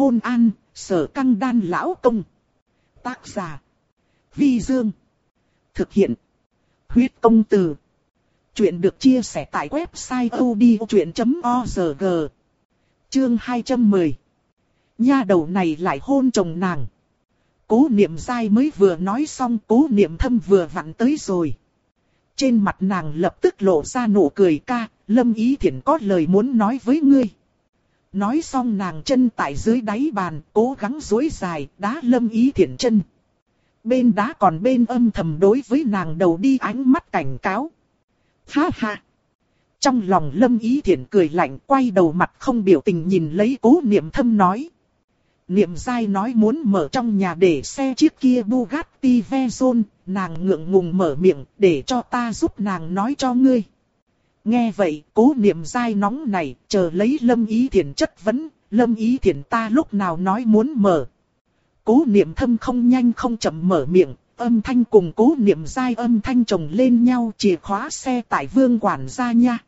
hôn an, sở căng đan lão công. Tác giả. Vi Dương. Thực hiện. Huyết công từ. Chuyện được chia sẻ tại website odchuyện.org. Chương 210. Nha đầu này lại hôn chồng nàng. Cố niệm dai mới vừa nói xong cố niệm thâm vừa vặn tới rồi. Trên mặt nàng lập tức lộ ra nụ cười ca, lâm ý thiện có lời muốn nói với ngươi. Nói xong nàng chân tại dưới đáy bàn, cố gắng dối dài, đá lâm ý thiện chân. Bên đá còn bên âm thầm đối với nàng đầu đi ánh mắt cảnh cáo. Ha ha! Trong lòng lâm ý thiện cười lạnh quay đầu mặt không biểu tình nhìn lấy cố niệm thâm nói. Niệm dai nói muốn mở trong nhà để xe chiếc kia Bugatti Veyron, nàng ngượng ngùng mở miệng để cho ta giúp nàng nói cho ngươi. Nghe vậy, cố niệm dai nóng này, chờ lấy lâm ý thiền chất vấn, lâm ý thiền ta lúc nào nói muốn mở. Cố niệm thâm không nhanh không chậm mở miệng, âm thanh cùng cố niệm dai âm thanh chồng lên nhau chìa khóa xe tại vương quản gia nha.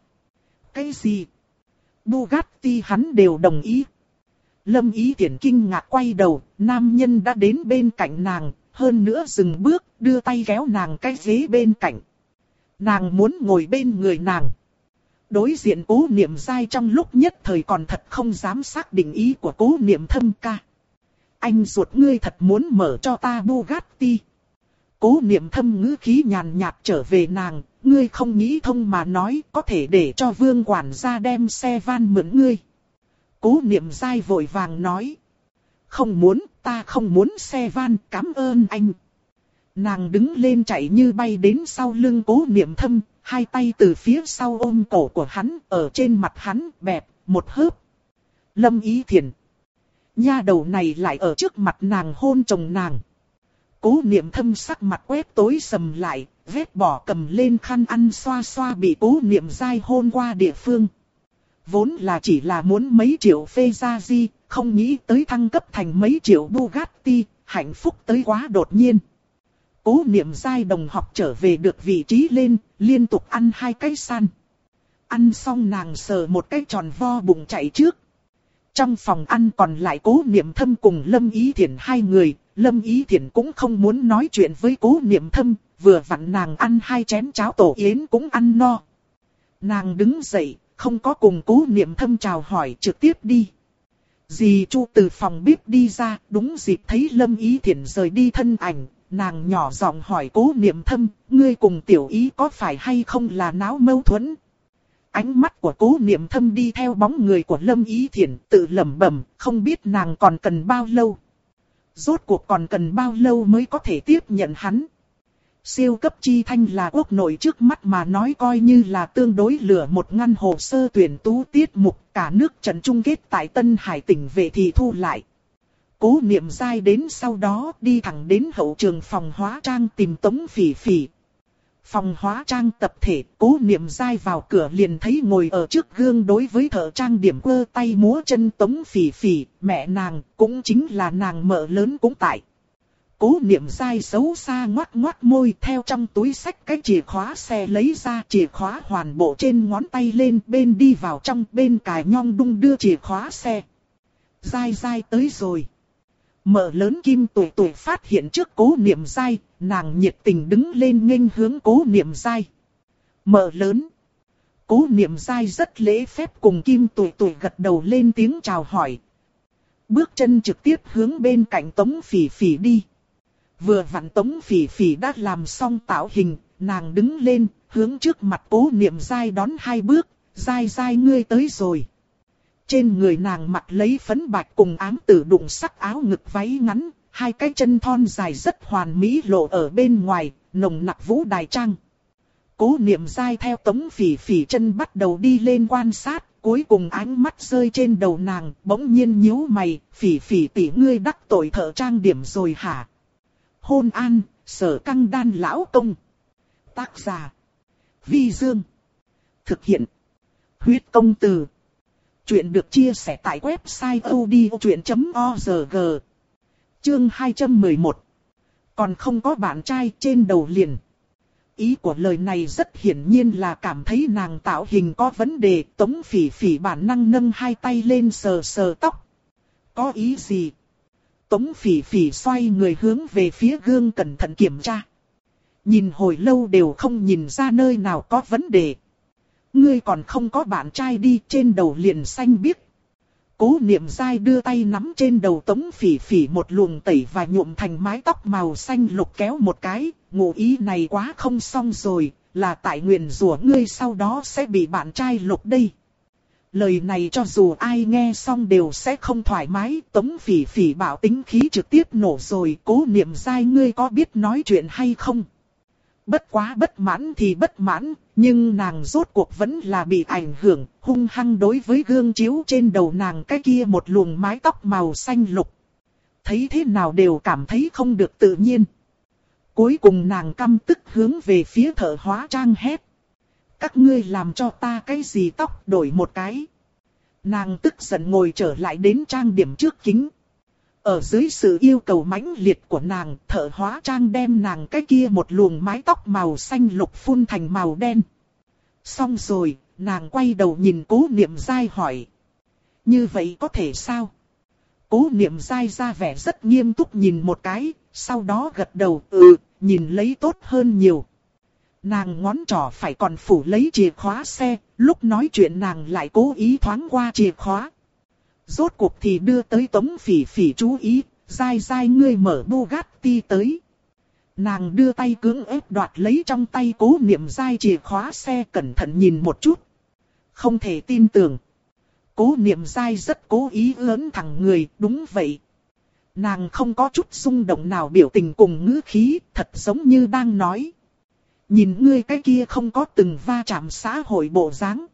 Cái gì? Bugatti hắn đều đồng ý. Lâm ý thiền kinh ngạc quay đầu, nam nhân đã đến bên cạnh nàng, hơn nữa dừng bước, đưa tay kéo nàng cái ghế bên cạnh. Nàng muốn ngồi bên người nàng. Đối diện cố niệm dai trong lúc nhất thời còn thật không dám xác định ý của cố niệm thâm ca. Anh ruột ngươi thật muốn mở cho ta Bugatti. Cố niệm thâm ngữ khí nhàn nhạt trở về nàng, ngươi không nghĩ thông mà nói có thể để cho vương quản gia đem xe van mượn ngươi. Cố niệm dai vội vàng nói. Không muốn, ta không muốn xe van, cảm ơn anh. Nàng đứng lên chạy như bay đến sau lưng cố niệm thâm, hai tay từ phía sau ôm cổ của hắn, ở trên mặt hắn, bẹp, một hớp. Lâm ý thiền. Nha đầu này lại ở trước mặt nàng hôn chồng nàng. Cố niệm thâm sắc mặt quét tối sầm lại, vết bỏ cầm lên khăn ăn xoa xoa bị cố niệm dai hôn qua địa phương. Vốn là chỉ là muốn mấy triệu phê ra di, không nghĩ tới thăng cấp thành mấy triệu Bugatti, hạnh phúc tới quá đột nhiên. Cố niệm dai đồng học trở về được vị trí lên, liên tục ăn hai cái san. Ăn xong nàng sờ một cái tròn vo bụng chạy trước. Trong phòng ăn còn lại cố niệm thâm cùng Lâm Ý Thiển hai người, Lâm Ý Thiển cũng không muốn nói chuyện với cố niệm thâm, vừa vặn nàng ăn hai chén cháo tổ yến cũng ăn no. Nàng đứng dậy, không có cùng cố niệm thâm chào hỏi trực tiếp đi. Dì Chu từ phòng bếp đi ra, đúng dịp thấy Lâm Ý Thiển rời đi thân ảnh, nàng nhỏ giọng hỏi cố niệm thâm, ngươi cùng tiểu ý có phải hay không là náo mâu thuẫn? Ánh mắt của cố niệm thâm đi theo bóng người của Lâm Ý Thiển tự lẩm bẩm, không biết nàng còn cần bao lâu. Rốt cuộc còn cần bao lâu mới có thể tiếp nhận hắn. Siêu cấp chi thanh là quốc nội trước mắt mà nói coi như là tương đối lửa một ngăn hồ sơ tuyển tú tiết mục cả nước trận chung kết tại Tân Hải tỉnh về thì thu lại. Cố niệm dai đến sau đó đi thẳng đến hậu trường phòng hóa trang tìm tống phỉ phỉ. Phòng hóa trang tập thể, cố niệm dai vào cửa liền thấy ngồi ở trước gương đối với thợ trang điểm quơ tay múa chân tống phỉ phỉ, mẹ nàng, cũng chính là nàng mợ lớn cũng tại. Cố niệm dai xấu xa ngoắt ngoắt môi theo trong túi sách cái chìa khóa xe lấy ra chìa khóa hoàn bộ trên ngón tay lên bên đi vào trong bên cài nhong đung đưa chìa khóa xe. Dai dai tới rồi. Mở lớn kim tuổi tuổi phát hiện trước cố niệm dai, nàng nhiệt tình đứng lên nghênh hướng cố niệm dai. Mở lớn. Cố niệm dai rất lễ phép cùng kim tuổi tuổi gật đầu lên tiếng chào hỏi. Bước chân trực tiếp hướng bên cạnh tống phỉ phỉ đi. Vừa vặn tống phỉ phỉ đã làm xong tạo hình, nàng đứng lên, hướng trước mặt cố niệm dai đón hai bước, dai dai ngươi tới rồi. Trên người nàng mặc lấy phấn bạch cùng ám tử đụng sắc áo ngực váy ngắn, hai cái chân thon dài rất hoàn mỹ lộ ở bên ngoài, nồng nặc vũ đài trang. Cố niệm dai theo tống phỉ phỉ chân bắt đầu đi lên quan sát, cuối cùng ánh mắt rơi trên đầu nàng, bỗng nhiên nhíu mày, phỉ phỉ tỷ ngươi đắc tội thợ trang điểm rồi hả? Hôn an, sở căng đan lão công. Tác giả. Vi Dương. Thực hiện. Huyết công từ. Chuyện được chia sẻ tại website odchuyện.org. Chương 211. Còn không có bạn trai trên đầu liền. Ý của lời này rất hiển nhiên là cảm thấy nàng tạo hình có vấn đề, tống phỉ phỉ bản năng nâng hai tay lên sờ sờ tóc. Có ý gì? Tống phỉ phỉ xoay người hướng về phía gương cẩn thận kiểm tra. Nhìn hồi lâu đều không nhìn ra nơi nào có vấn đề. Ngươi còn không có bạn trai đi trên đầu liền xanh biếc. Cố niệm dai đưa tay nắm trên đầu tống phỉ phỉ một luồng tẩy và nhuộm thành mái tóc màu xanh lục kéo một cái, ngụ ý này quá không xong rồi, là tại nguyện rủa ngươi sau đó sẽ bị bạn trai lục đây. Lời này cho dù ai nghe xong đều sẽ không thoải mái, tống phỉ phỉ bảo tính khí trực tiếp nổ rồi, cố niệm dai ngươi có biết nói chuyện hay không? Bất quá bất mãn thì bất mãn, nhưng nàng rốt cuộc vẫn là bị ảnh hưởng, hung hăng đối với gương chiếu trên đầu nàng cái kia một luồng mái tóc màu xanh lục. Thấy thế nào đều cảm thấy không được tự nhiên. Cuối cùng nàng căm tức hướng về phía thợ hóa trang hét. Các ngươi làm cho ta cái gì tóc đổi một cái. Nàng tức giận ngồi trở lại đến trang điểm trước kính. Ở dưới sự yêu cầu mãnh liệt của nàng, thợ hóa trang đem nàng cái kia một luồng mái tóc màu xanh lục phun thành màu đen. Xong rồi, nàng quay đầu nhìn cố niệm dai hỏi. Như vậy có thể sao? Cố niệm dai ra vẻ rất nghiêm túc nhìn một cái, sau đó gật đầu, ừ, nhìn lấy tốt hơn nhiều. Nàng ngón trỏ phải còn phủ lấy chìa khóa xe, lúc nói chuyện nàng lại cố ý thoáng qua chìa khóa. Rốt cuộc thì đưa tới tống phỉ phỉ chú ý, dai dai ngươi mở Bugatti tới. Nàng đưa tay cưỡng ép đoạt lấy trong tay cố niệm dai chìa khóa xe cẩn thận nhìn một chút. Không thể tin tưởng. Cố niệm dai rất cố ý lớn thẳng người, đúng vậy. Nàng không có chút xung động nào biểu tình cùng ngữ khí, thật giống như đang nói. Nhìn ngươi cái kia không có từng va chạm xã hội bộ dáng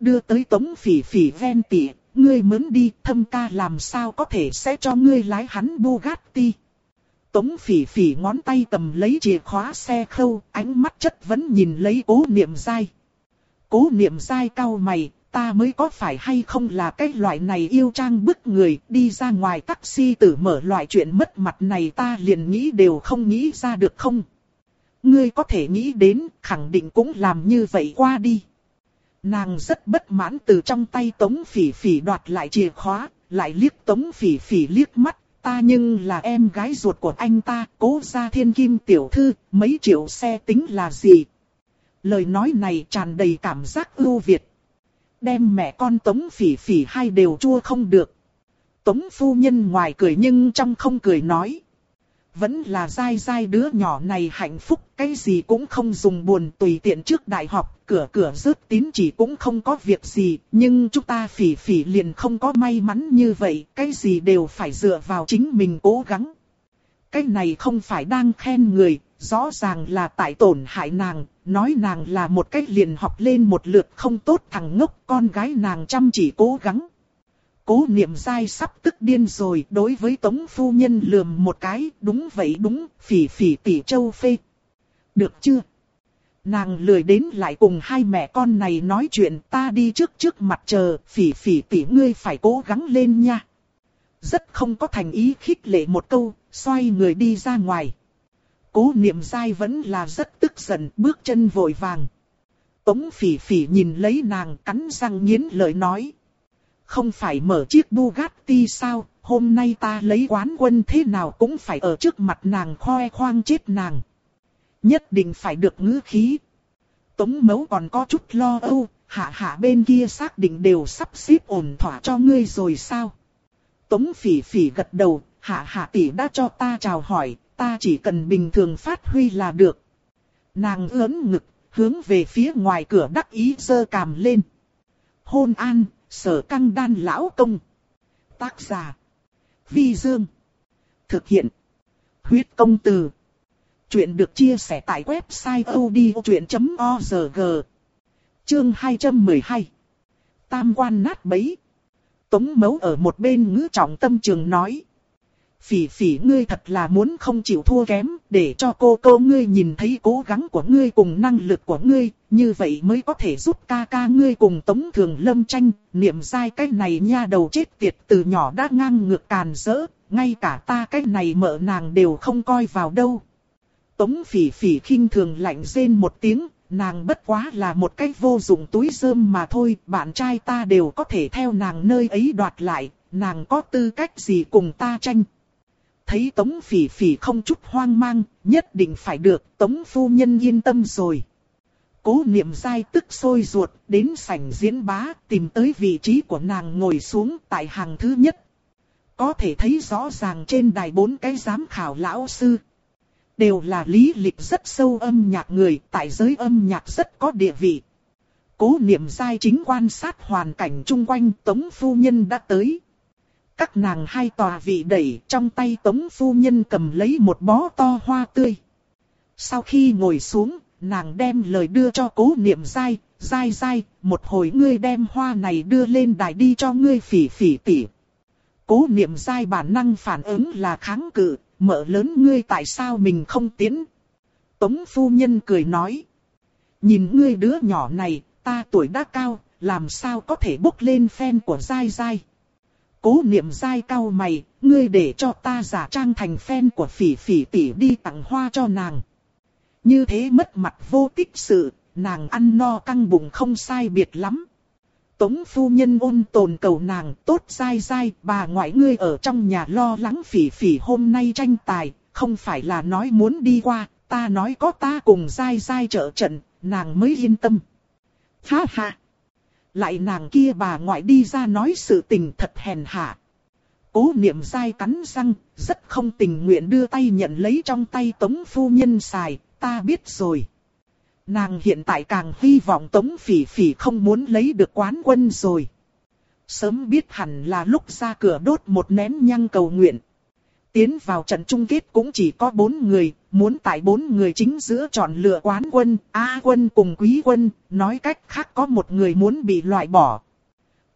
Đưa tới tống phỉ phỉ ven tỉa, ngươi mướn đi, thâm ca làm sao có thể sẽ cho ngươi lái hắn Bugatti. Tống phỉ phỉ ngón tay cầm lấy chìa khóa xe khâu, ánh mắt chất vẫn nhìn lấy cố niệm dai. Cố niệm dai cao mày, ta mới có phải hay không là cái loại này yêu trang bức người, đi ra ngoài taxi tử mở loại chuyện mất mặt này ta liền nghĩ đều không nghĩ ra được không. Ngươi có thể nghĩ đến, khẳng định cũng làm như vậy qua đi. Nàng rất bất mãn từ trong tay tống phỉ phỉ đoạt lại chìa khóa, lại liếc tống phỉ phỉ liếc mắt, ta nhưng là em gái ruột của anh ta, cố gia thiên kim tiểu thư, mấy triệu xe tính là gì. Lời nói này tràn đầy cảm giác ưu việt. Đem mẹ con tống phỉ phỉ hai đều chua không được. Tống phu nhân ngoài cười nhưng trong không cười nói. Vẫn là dai dai đứa nhỏ này hạnh phúc, cái gì cũng không dùng buồn tùy tiện trước đại học, cửa cửa rớt tín chỉ cũng không có việc gì, nhưng chúng ta phỉ phỉ liền không có may mắn như vậy, cái gì đều phải dựa vào chính mình cố gắng. Cái này không phải đang khen người, rõ ràng là tại tổn hại nàng, nói nàng là một cách liền học lên một lượt không tốt thằng ngốc, con gái nàng chăm chỉ cố gắng. Cố niệm dai sắp tức điên rồi đối với tống phu nhân lườm một cái, đúng vậy đúng, phỉ phỉ tỷ châu phê. Được chưa? Nàng lười đến lại cùng hai mẹ con này nói chuyện ta đi trước trước mặt chờ, phỉ phỉ tỷ ngươi phải cố gắng lên nha. Rất không có thành ý khích lệ một câu, xoay người đi ra ngoài. Cố niệm dai vẫn là rất tức giận, bước chân vội vàng. Tống phỉ phỉ nhìn lấy nàng cắn răng nghiến lợi nói. Không phải mở chiếc Bugatti sao, hôm nay ta lấy quán quân thế nào cũng phải ở trước mặt nàng khoe khoang chết nàng. Nhất định phải được ngữ khí. Tống mấu còn có chút lo âu, hạ hạ bên kia xác định đều sắp xếp ổn thỏa cho ngươi rồi sao. Tống phỉ phỉ gật đầu, hạ hạ tỷ đã cho ta chào hỏi, ta chỉ cần bình thường phát huy là được. Nàng ớn ngực, hướng về phía ngoài cửa đắc ý dơ cằm lên. Hôn an, sở căng đan lão công. Tác giả. Vi Dương. Thực hiện. Huyết công từ. Chuyện được chia sẻ tại website odchuyện.org. Chương 212. Tam quan nát bấy. Tống mấu ở một bên ngữ trọng tâm trường nói phỉ phỉ ngươi thật là muốn không chịu thua kém, để cho cô cô ngươi nhìn thấy cố gắng của ngươi cùng năng lực của ngươi, như vậy mới có thể giúp ca ca ngươi cùng tống thường lâm tranh, niệm sai cái này nha đầu chết tiệt từ nhỏ đã ngang ngược càn rỡ, ngay cả ta cái này mợ nàng đều không coi vào đâu. Tống phỉ phỉ khinh thường lạnh rên một tiếng, nàng bất quá là một cái vô dụng túi rơm mà thôi, bạn trai ta đều có thể theo nàng nơi ấy đoạt lại, nàng có tư cách gì cùng ta tranh. Thấy Tống Phỉ Phỉ không chút hoang mang, nhất định phải được Tống Phu Nhân yên tâm rồi. Cố niệm dai tức sôi ruột, đến sảnh diễn bá, tìm tới vị trí của nàng ngồi xuống tại hàng thứ nhất. Có thể thấy rõ ràng trên đài bốn cái giám khảo lão sư. Đều là lý lịch rất sâu âm nhạc người, tại giới âm nhạc rất có địa vị. Cố niệm dai chính quan sát hoàn cảnh chung quanh Tống Phu Nhân đã tới. Các nàng hai tòa vị đẩy trong tay Tống Phu Nhân cầm lấy một bó to hoa tươi. Sau khi ngồi xuống, nàng đem lời đưa cho cố niệm dai, dai dai, một hồi ngươi đem hoa này đưa lên đài đi cho ngươi phỉ phỉ tỉ. Cố niệm dai bản năng phản ứng là kháng cự, mở lớn ngươi tại sao mình không tiến. Tống phu nhân cười nói. Nhìn ngươi đứa nhỏ này, ta tuổi đã cao, làm sao có thể bốc lên phen của dai dai. Cố niệm dai cao mày, ngươi để cho ta giả trang thành phen của phỉ phỉ tỷ đi tặng hoa cho nàng. Như thế mất mặt vô tích sự, nàng ăn no căng bụng không sai biệt lắm. Tống phu nhân ôn tồn cầu nàng tốt dai dai, bà ngoại ngươi ở trong nhà lo lắng phỉ phỉ hôm nay tranh tài, không phải là nói muốn đi qua, ta nói có ta cùng dai dai trợ trận, nàng mới yên tâm. Ha ha! Lại nàng kia bà ngoại đi ra nói sự tình thật hèn hạ. Cố niệm dai cắn răng, rất không tình nguyện đưa tay nhận lấy trong tay tống phu nhân xài, ta biết rồi. Nàng hiện tại càng hy vọng Tống Phỉ Phỉ không muốn lấy được quán quân rồi. Sớm biết hẳn là lúc ra cửa đốt một nén nhang cầu nguyện. Tiến vào trận chung kết cũng chỉ có bốn người, muốn tại bốn người chính giữa chọn lựa quán quân, A quân cùng quý quân, nói cách khác có một người muốn bị loại bỏ.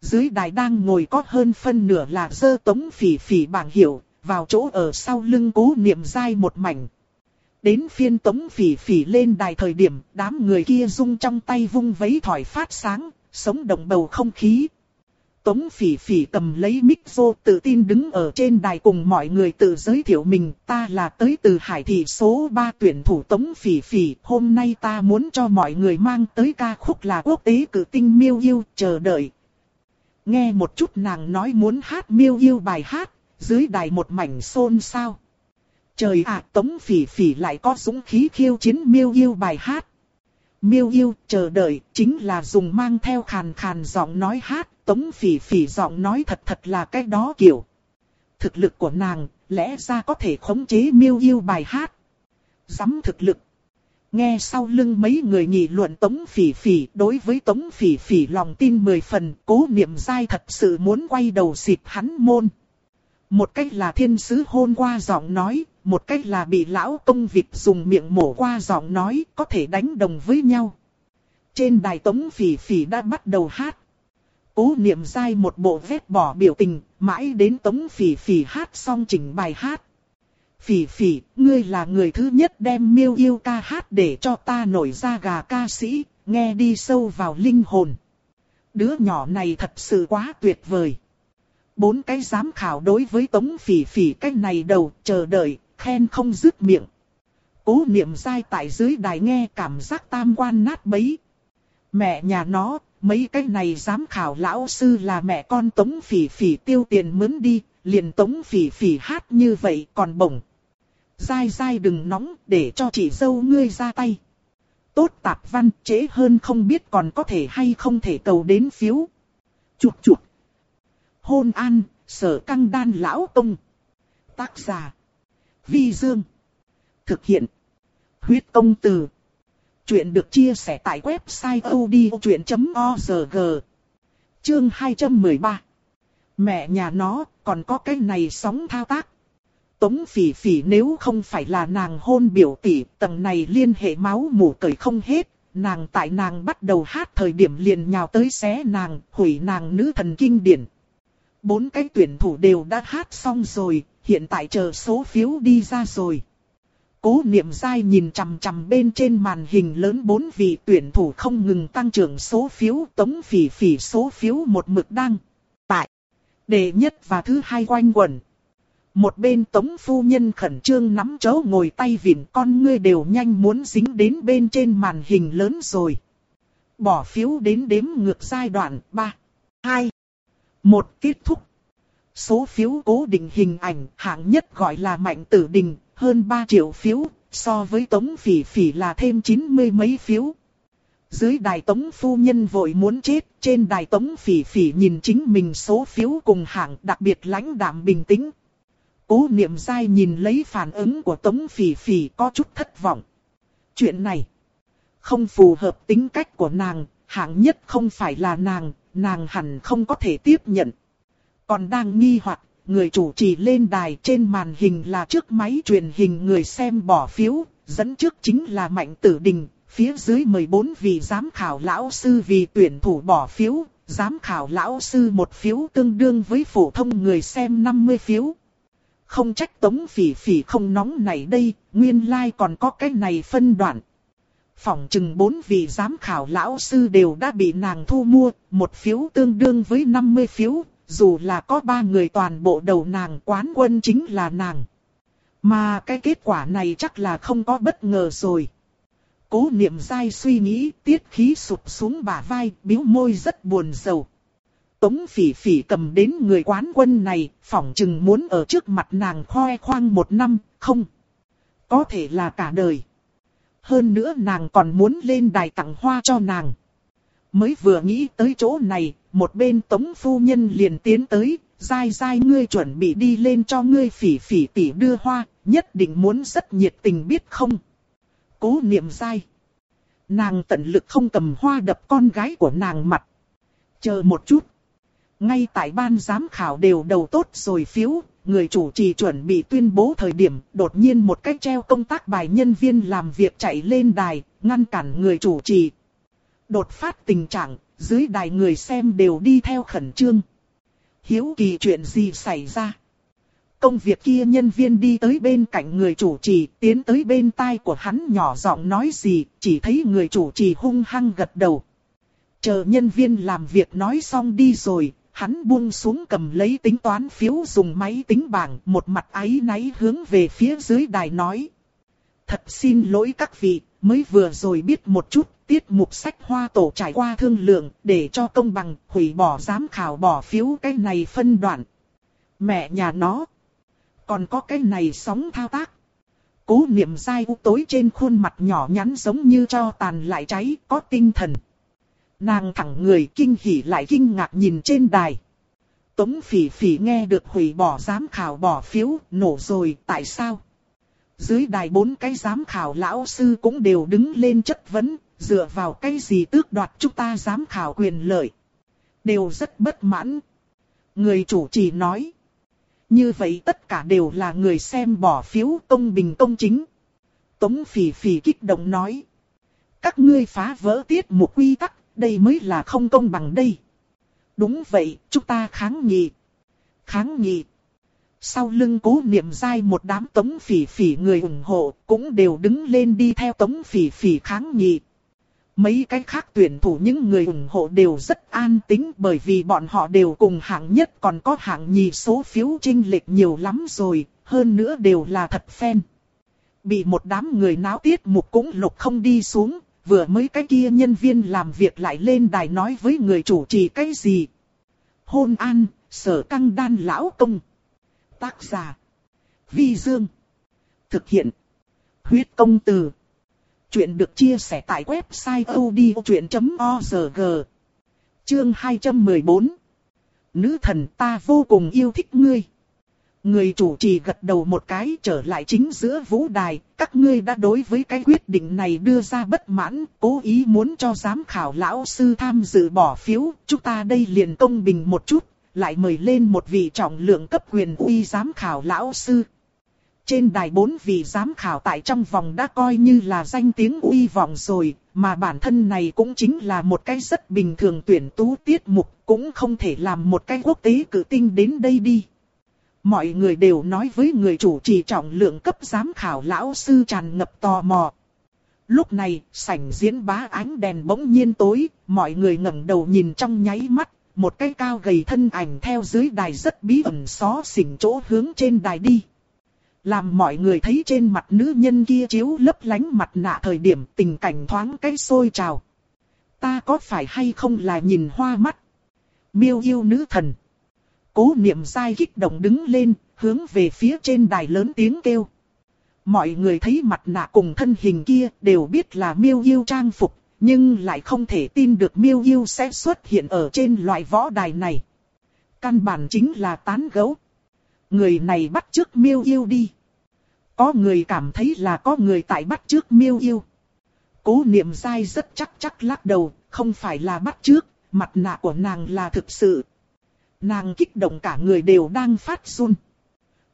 Dưới đài đang ngồi có hơn phân nửa là dơ tống phỉ phỉ bảng hiệu, vào chỗ ở sau lưng cố niệm dai một mảnh. Đến phiên tống phỉ phỉ lên đài thời điểm, đám người kia rung trong tay vung vấy thỏi phát sáng, sống động bầu không khí. Tống phỉ phỉ cầm lấy mic vô tự tin đứng ở trên đài cùng mọi người tự giới thiệu mình. Ta là tới từ hải thị số 3 tuyển thủ Tống phỉ phỉ. Hôm nay ta muốn cho mọi người mang tới ca khúc là quốc tế cử tinh miêu yêu chờ đợi. Nghe một chút nàng nói muốn hát miêu yêu bài hát, dưới đài một mảnh xôn xao. Trời ạ, Tống Phỉ Phỉ lại có dũng khí khiêu chiến miêu yêu bài hát. Miêu yêu chờ đợi chính là dùng mang theo khàn khàn giọng nói hát, Tống Phỉ Phỉ giọng nói thật thật là cái đó kiểu. Thực lực của nàng, lẽ ra có thể khống chế miêu yêu bài hát. Dám thực lực. Nghe sau lưng mấy người nghị luận Tống Phỉ Phỉ, đối với Tống Phỉ Phỉ lòng tin mười phần, cố niệm dai thật sự muốn quay đầu xịt hắn môn. Một cách là thiên sứ hôn qua giọng nói, một cách là bị lão công vịt dùng miệng mổ qua giọng nói, có thể đánh đồng với nhau. Trên đài tống phỉ phỉ đã bắt đầu hát. Cố niệm dai một bộ vết bỏ biểu tình, mãi đến tống phỉ phỉ hát xong chỉnh bài hát. Phỉ phỉ, ngươi là người thứ nhất đem miêu yêu ca hát để cho ta nổi ra gà ca sĩ, nghe đi sâu vào linh hồn. Đứa nhỏ này thật sự quá tuyệt vời. Bốn cái giám khảo đối với tống phỉ phỉ cái này đầu chờ đợi, khen không dứt miệng. Cố niệm dai tại dưới đài nghe cảm giác tam quan nát bấy. Mẹ nhà nó, mấy cái này giám khảo lão sư là mẹ con tống phỉ phỉ tiêu tiền mướn đi, liền tống phỉ phỉ hát như vậy còn bổng. Dai dai đừng nóng để cho chị dâu ngươi ra tay. Tốt tạp văn chế hơn không biết còn có thể hay không thể cầu đến phiếu. chuột chuột. Hôn an, sở căng đan lão tông. Tác giả. Vi Dương. Thực hiện. Huyết công từ. Chuyện được chia sẻ tại website odchuyện.org. Chương 213. Mẹ nhà nó, còn có cái này sóng thao tác. Tống phỉ phỉ nếu không phải là nàng hôn biểu tỷ, tầng này liên hệ máu mủ cởi không hết. Nàng tại nàng bắt đầu hát thời điểm liền nhào tới xé nàng, hủy nàng nữ thần kinh điển. Bốn cái tuyển thủ đều đã hát xong rồi, hiện tại chờ số phiếu đi ra rồi. Cố niệm dai nhìn chằm chằm bên trên màn hình lớn bốn vị tuyển thủ không ngừng tăng trưởng số phiếu tống phỉ phỉ số phiếu một mực đăng. Tại, đệ nhất và thứ hai quanh quẩn. Một bên tống phu nhân khẩn trương nắm chấu ngồi tay vịn con ngươi đều nhanh muốn dính đến bên trên màn hình lớn rồi. Bỏ phiếu đến đếm ngược giai đoạn 3, 2, 1 kết thúc. Số phiếu cố định hình ảnh hạng nhất gọi là Mạnh Tử Đình, hơn 3 triệu phiếu, so với Tống Phỉ Phỉ là thêm 90 mấy phiếu. Dưới đài Tống Phu Nhân vội muốn chết, trên đài Tống Phỉ Phỉ nhìn chính mình số phiếu cùng hạng đặc biệt lãnh đạm bình tĩnh. Cố niệm dai nhìn lấy phản ứng của Tống Phỉ Phỉ có chút thất vọng. Chuyện này không phù hợp tính cách của nàng, hạng nhất không phải là nàng, nàng hẳn không có thể tiếp nhận. Còn đang nghi hoặc, người chủ trì lên đài trên màn hình là trước máy truyền hình người xem bỏ phiếu, dẫn trước chính là Mạnh Tử Đình, phía dưới 14 vị giám khảo lão sư vì tuyển thủ bỏ phiếu, giám khảo lão sư một phiếu tương đương với phổ thông người xem 50 phiếu. Không trách tống phỉ phỉ không nóng này đây, nguyên lai like còn có cái này phân đoạn. Phỏng chừng bốn vị giám khảo lão sư đều đã bị nàng thu mua, một phiếu tương đương với 50 phiếu, dù là có ba người toàn bộ đầu nàng quán quân chính là nàng. Mà cái kết quả này chắc là không có bất ngờ rồi. Cố niệm dai suy nghĩ, tiết khí sụp xuống bả vai, biếu môi rất buồn rầu. Tống phỉ phỉ cầm đến người quán quân này, phỏng chừng muốn ở trước mặt nàng khoe khoang một năm, không. Có thể là cả đời. Hơn nữa nàng còn muốn lên đài tặng hoa cho nàng. Mới vừa nghĩ tới chỗ này, một bên tống phu nhân liền tiến tới, dai dai ngươi chuẩn bị đi lên cho ngươi phỉ phỉ tỉ đưa hoa, nhất định muốn rất nhiệt tình biết không. Cố niệm dai. Nàng tận lực không cầm hoa đập con gái của nàng mặt. Chờ một chút. Ngay tại ban giám khảo đều đầu tốt rồi phiếu, người chủ trì chuẩn bị tuyên bố thời điểm, đột nhiên một cách treo công tác bài nhân viên làm việc chạy lên đài, ngăn cản người chủ trì. Đột phát tình trạng, dưới đài người xem đều đi theo khẩn trương. Hiếu kỳ chuyện gì xảy ra? Công việc kia nhân viên đi tới bên cạnh người chủ trì, tiến tới bên tai của hắn nhỏ giọng nói gì, chỉ thấy người chủ trì hung hăng gật đầu. Chờ nhân viên làm việc nói xong đi rồi, hắn buông xuống cầm lấy tính toán phiếu dùng máy tính bảng, một mặt áy náy hướng về phía dưới đài nói. Thật xin lỗi các vị, mới vừa rồi biết một chút, tiết mục sách hoa tổ trải qua thương lượng, để cho công bằng, hủy bỏ giám khảo bỏ phiếu cái này phân đoạn. Mẹ nhà nó, còn có cái này sóng thao tác. Cố niệm dai u tối trên khuôn mặt nhỏ nhắn giống như cho tàn lại cháy, có tinh thần. Nàng thẳng người kinh hỉ lại kinh ngạc nhìn trên đài. Tống phỉ phỉ nghe được hủy bỏ giám khảo bỏ phiếu, nổ rồi, tại sao? Dưới đài bốn cái giám khảo lão sư cũng đều đứng lên chất vấn, dựa vào cái gì tước đoạt chúng ta giám khảo quyền lợi. Đều rất bất mãn. Người chủ trì nói. Như vậy tất cả đều là người xem bỏ phiếu công bình công chính. Tống phỉ phỉ kích động nói. Các ngươi phá vỡ tiết một quy tắc, đây mới là không công bằng đây. Đúng vậy, chúng ta kháng nghị. Kháng nghị. Sau lưng cố niệm dai một đám tống phỉ phỉ người ủng hộ, cũng đều đứng lên đi theo tống phỉ phỉ kháng nghị. Mấy cái khác tuyển thủ những người ủng hộ đều rất an tính bởi vì bọn họ đều cùng hạng nhất còn có hạng nhì số phiếu trinh lệch nhiều lắm rồi, hơn nữa đều là thật phen. Bị một đám người náo tiết mục cũng lục không đi xuống, vừa mới cái kia nhân viên làm việc lại lên đài nói với người chủ trì cái gì. Hôn an, sở căng đan lão công. Tác giả. Vi Dương. Thực hiện. Huyết công từ. Chuyện được chia sẻ tại website odchuyện.org. Chương 214. Nữ thần ta vô cùng yêu thích ngươi. Người chủ trì gật đầu một cái trở lại chính giữa vũ đài, các ngươi đã đối với cái quyết định này đưa ra bất mãn, cố ý muốn cho giám khảo lão sư tham dự bỏ phiếu, chúng ta đây liền công bình một chút, lại mời lên một vị trọng lượng cấp quyền uy giám khảo lão sư. Trên đài bốn vị giám khảo tại trong vòng đã coi như là danh tiếng uy vọng rồi, mà bản thân này cũng chính là một cái rất bình thường tuyển tú tiết mục, cũng không thể làm một cái quốc tế cử tinh đến đây đi. Mọi người đều nói với người chủ trì trọng lượng cấp giám khảo lão sư tràn ngập tò mò. Lúc này, sảnh diễn bá ánh đèn bỗng nhiên tối, mọi người ngẩng đầu nhìn trong nháy mắt, một cái cao gầy thân ảnh theo dưới đài rất bí ẩn xó xỉnh chỗ hướng trên đài đi. Làm mọi người thấy trên mặt nữ nhân kia chiếu lấp lánh mặt nạ thời điểm tình cảnh thoáng cái sôi trào. Ta có phải hay không là nhìn hoa mắt? Miêu yêu nữ thần. Cố niệm sai kích động đứng lên, hướng về phía trên đài lớn tiếng kêu. Mọi người thấy mặt nạ cùng thân hình kia đều biết là miêu yêu trang phục, nhưng lại không thể tin được miêu yêu sẽ xuất hiện ở trên loại võ đài này. Căn bản chính là tán gẫu. Người này bắt trước miêu yêu đi. Có người cảm thấy là có người tại bắt trước miêu yêu. Cố niệm dai rất chắc chắc lắc đầu, không phải là bắt trước, mặt nạ của nàng là thực sự. Nàng kích động cả người đều đang phát run.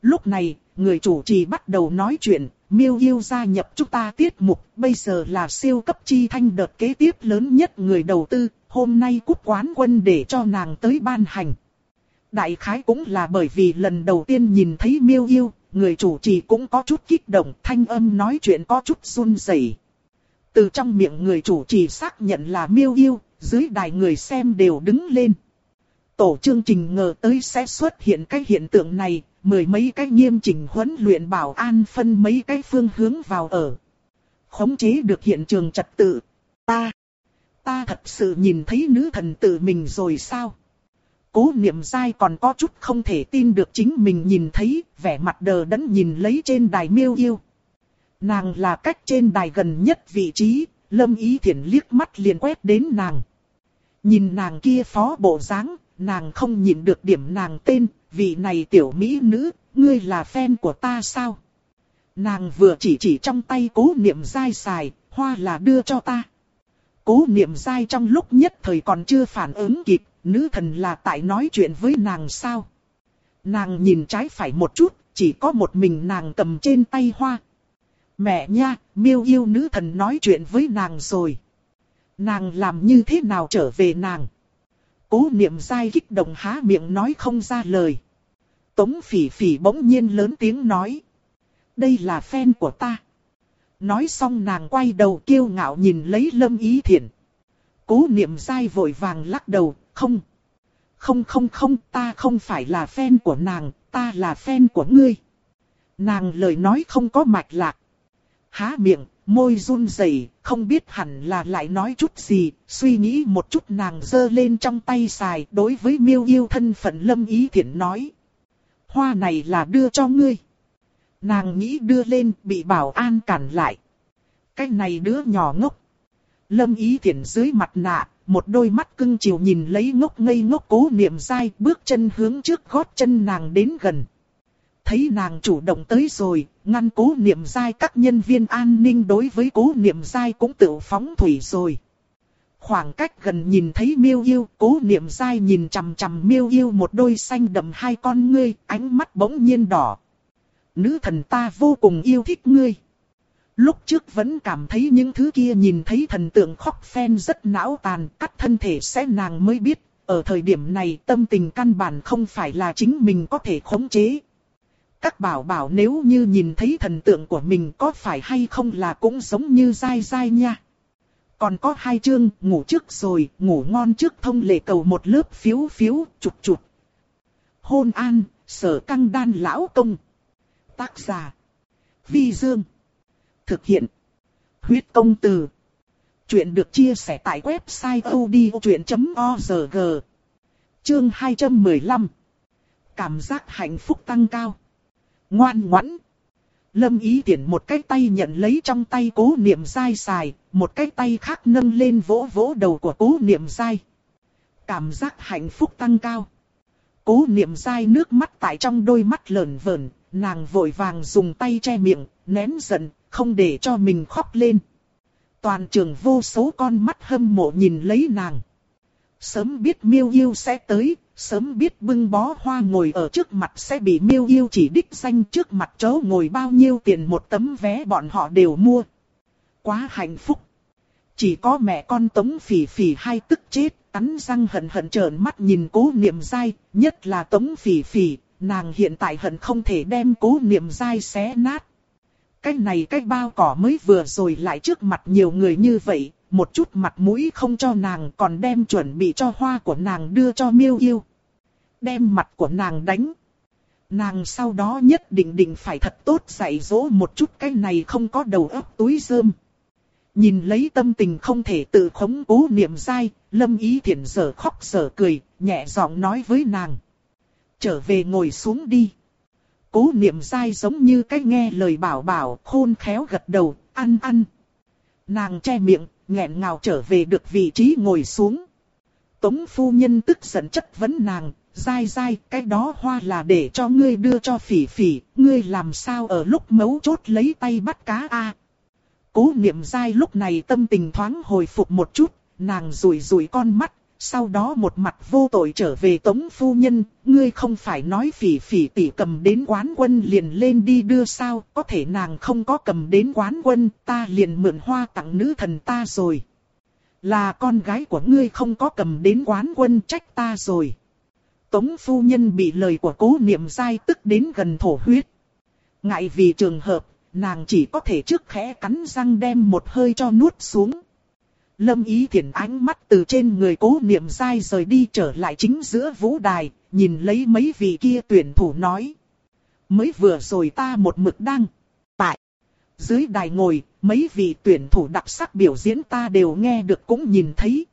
Lúc này, người chủ trì bắt đầu nói chuyện, miêu yêu gia nhập chúng ta tiết mục, bây giờ là siêu cấp chi thanh đợt kế tiếp lớn nhất người đầu tư, hôm nay cúp quán quân để cho nàng tới ban hành. Đại khái cũng là bởi vì lần đầu tiên nhìn thấy miêu yêu, người chủ trì cũng có chút kích động, thanh âm nói chuyện có chút run rẩy. Từ trong miệng người chủ trì xác nhận là miêu yêu, dưới đài người xem đều đứng lên. Tổ chương trình ngờ tới sẽ xuất hiện cái hiện tượng này, mười mấy cái nghiêm chỉnh huấn luyện bảo an phân mấy cái phương hướng vào ở. Khống chế được hiện trường trật tự. Ta, ta thật sự nhìn thấy nữ thần tự mình rồi sao? Cố niệm dai còn có chút không thể tin được chính mình nhìn thấy, vẻ mặt đờ đẫn nhìn lấy trên đài miêu yêu. Nàng là cách trên đài gần nhất vị trí, lâm ý thiện liếc mắt liền quét đến nàng. Nhìn nàng kia phó bộ dáng, nàng không nhìn được điểm nàng tên, vị này tiểu mỹ nữ, ngươi là fan của ta sao? Nàng vừa chỉ chỉ trong tay cố niệm dai xài, hoa là đưa cho ta. Cố niệm dai trong lúc nhất thời còn chưa phản ứng kịp, nữ thần là tại nói chuyện với nàng sao? Nàng nhìn trái phải một chút, chỉ có một mình nàng cầm trên tay hoa. Mẹ nha, miêu yêu nữ thần nói chuyện với nàng rồi. Nàng làm như thế nào trở về nàng? Cố niệm dai kích động há miệng nói không ra lời. Tống phỉ phỉ bỗng nhiên lớn tiếng nói. Đây là fan của ta. Nói xong nàng quay đầu kiêu ngạo nhìn lấy lâm ý thiện. Cố niệm dai vội vàng lắc đầu, không. Không không không, ta không phải là fan của nàng, ta là fan của ngươi. Nàng lời nói không có mạch lạc. Há miệng, môi run rẩy, không biết hẳn là lại nói chút gì, suy nghĩ một chút nàng giơ lên trong tay xài, đối với miêu yêu thân phận lâm ý thiện nói. Hoa này là đưa cho ngươi. Nàng nghĩ đưa lên, bị bảo an cản lại. Cái này đứa nhỏ ngốc. Lâm ý thiện dưới mặt nạ, một đôi mắt cưng chiều nhìn lấy ngốc ngây ngốc cố niệm dai, bước chân hướng trước gót chân nàng đến gần thấy nàng chủ động tới rồi, ngăn cố niệm dai các nhân viên an ninh đối với cố niệm dai cũng tự phóng thủy rồi. Khoảng cách gần nhìn thấy miêu yêu, cố niệm dai nhìn chằm chằm miêu yêu một đôi xanh đậm hai con ngươi, ánh mắt bỗng nhiên đỏ. Nữ thần ta vô cùng yêu thích ngươi. Lúc trước vẫn cảm thấy những thứ kia nhìn thấy thần tượng khóc phen rất não tàn, cắt thân thể sẽ nàng mới biết, ở thời điểm này tâm tình căn bản không phải là chính mình có thể khống chế. Các bảo bảo nếu như nhìn thấy thần tượng của mình có phải hay không là cũng giống như dai dai nha. Còn có hai chương, ngủ trước rồi, ngủ ngon trước thông lệ cầu một lớp phiếu phiếu, chụp chụp. Hôn an, sở căng đan lão công. Tác giả. Vi Dương. Thực hiện. Huyết công từ. Chuyện được chia sẻ tại website odchuyện.org. Chương 215. Cảm giác hạnh phúc tăng cao ngoan ngoãn. Lâm ý tiện một cái tay nhận lấy trong tay cố niệm dai xài, một cái tay khác nâng lên vỗ vỗ đầu của cố niệm dai. Cảm giác hạnh phúc tăng cao. Cố niệm dai nước mắt tại trong đôi mắt lởn vởn, nàng vội vàng dùng tay che miệng, nén giận, không để cho mình khóc lên. Toàn trường vô số con mắt hâm mộ nhìn lấy nàng. Sớm biết miêu yêu sẽ tới, Sớm biết bưng bó hoa ngồi ở trước mặt sẽ bị miêu yêu chỉ đích danh trước mặt chớ ngồi bao nhiêu tiền một tấm vé bọn họ đều mua. Quá hạnh phúc. Chỉ có mẹ con tống phỉ phỉ hai tức chết, cắn răng hận hận trợn mắt nhìn cố niệm dai, nhất là tống phỉ phỉ, nàng hiện tại hận không thể đem cố niệm dai xé nát. Cái này cái bao cỏ mới vừa rồi lại trước mặt nhiều người như vậy, một chút mặt mũi không cho nàng còn đem chuẩn bị cho hoa của nàng đưa cho miêu yêu đem mặt của nàng đánh. Nàng sau đó nhất định định phải thật tốt dạy dỗ một chút cái này không có đầu óc túi rơm. Nhìn lấy tâm tình không thể tự khống cố niệm dai, lâm ý thiện giờ khóc giờ cười, nhẹ giọng nói với nàng. trở về ngồi xuống đi. Cố niệm dai giống như cái nghe lời bảo bảo, khôn khéo gật đầu, ăn ăn. Nàng che miệng, nghẹn ngào trở về được vị trí ngồi xuống. Tống phu nhân tức giận chất vấn nàng, dai dai, cái đó hoa là để cho ngươi đưa cho phỉ phỉ, ngươi làm sao ở lúc mấu chốt lấy tay bắt cá a Cố niệm dai lúc này tâm tình thoáng hồi phục một chút, nàng rủi rủi con mắt, sau đó một mặt vô tội trở về tống phu nhân, ngươi không phải nói phỉ phỉ tỷ cầm đến quán quân liền lên đi đưa sao, có thể nàng không có cầm đến quán quân, ta liền mượn hoa tặng nữ thần ta rồi. Là con gái của ngươi không có cầm đến quán quân trách ta rồi. Tống phu nhân bị lời của cố niệm dai tức đến gần thổ huyết. Ngại vì trường hợp, nàng chỉ có thể trước khẽ cắn răng đem một hơi cho nuốt xuống. Lâm ý thiện ánh mắt từ trên người cố niệm dai rời đi trở lại chính giữa vũ đài, nhìn lấy mấy vị kia tuyển thủ nói. Mới vừa rồi ta một mực đăng. Dưới đài ngồi, mấy vị tuyển thủ đặc sắc biểu diễn ta đều nghe được cũng nhìn thấy.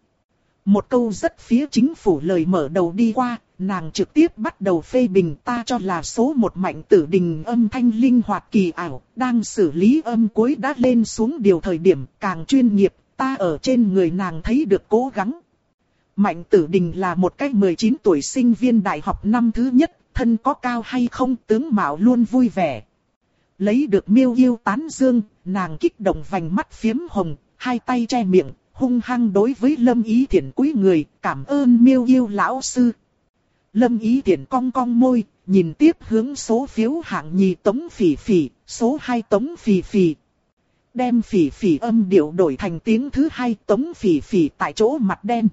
Một câu rất phía chính phủ lời mở đầu đi qua, nàng trực tiếp bắt đầu phê bình ta cho là số một mạnh tử đình âm thanh linh hoạt kỳ ảo, đang xử lý âm cuối đã lên xuống điều thời điểm càng chuyên nghiệp, ta ở trên người nàng thấy được cố gắng. Mạnh tử đình là một cách 19 tuổi sinh viên đại học năm thứ nhất, thân có cao hay không tướng mạo luôn vui vẻ. Lấy được miêu yêu tán dương, nàng kích động vành mắt phiếm hồng, hai tay che miệng, hung hăng đối với lâm ý thiện quý người, cảm ơn miêu yêu lão sư. Lâm ý thiện cong cong môi, nhìn tiếp hướng số phiếu hạng nhì tống phỉ phỉ, số 2 tống phỉ phỉ, đem phỉ phỉ âm điệu đổi thành tiếng thứ hai tống phỉ phỉ tại chỗ mặt đen.